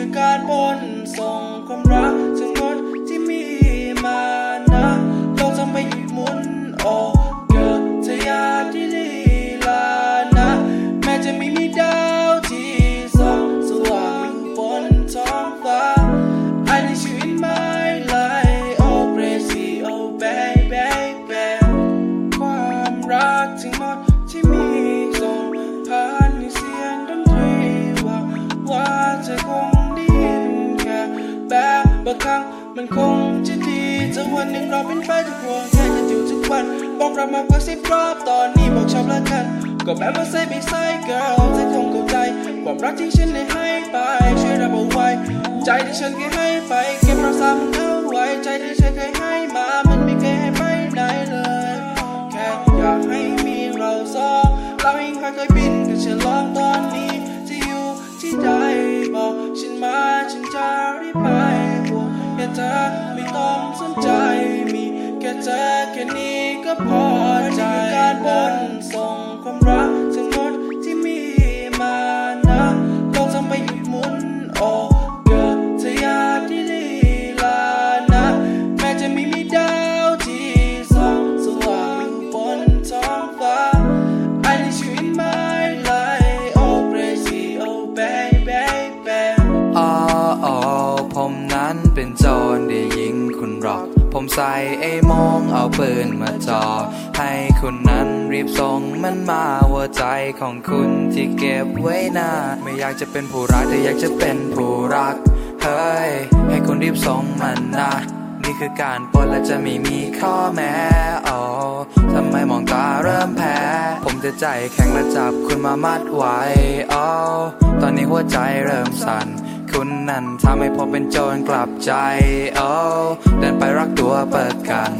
ือการบนส่งความรักถึงรดที่มีมานะโลกจะไม่หยุดมุนออกเกิดทยาที่ลีลานะ แม้จะไม่มีดาวที่ส่องสว่างบนท้องฟ้าอัในชีวิตไม่ไหล Oh crazy oh baby baby ความรักถึงหมด มันคงจะดีจะวันหนึ่งเราเป็นแฟนจะห่วงแค่กันอยู่ทุกวันบอกรักมากกว่าสิบรอบตอนนี้บอกชอบแล้วกันก็แบบว่า say ไม่ say girl เธอคงเข้าใจความรักที่ฉันได้ให้ไปช่วยรับเอาไว้ ใจที่ฉันเคยให้ไปเก็บรักษามันเอาไว้ใจที่ฉันเคยให้มามันไม่เคยให้ไปไหนเลยแค่อยากให้มีเราสองเราเองเคยบินกับฉันลองตอนนี้ เธอไม่ต้องสนใจมีแค่เธอแค่นี้ก็พอ นได้ยิงคุณหรอก ผมใส่ไอ้มองเอาปืนมาจ่อให้คุณนั้นรีบส่งมันมาหัวใจของคุณที่เก็บไว้นาไม่อยากจะเป็นผู้รักแต่อยากจะเป็นผู้รัก เฮ้ย ให้คุณรีบส่งมันนะนี่คือการปล้นและจะไม่มีข้อแม้อ๋อทำไมมองตาเริ่มแพ้ ผมจะใจแข็งและจับคุณมามัดไว้อ๋อตอนนี้หัวใจเริ่มสั่น คุณนั่นทำให้ผมเป็นโจรกลับใจโอ้เดินไปรักตัวเปิดกัน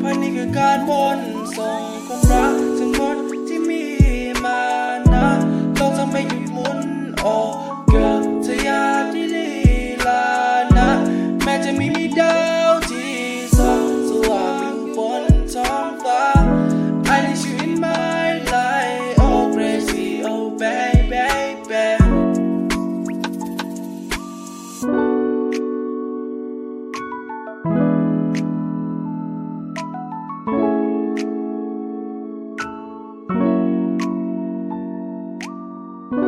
พราะนี่คือการบนส่งความรัก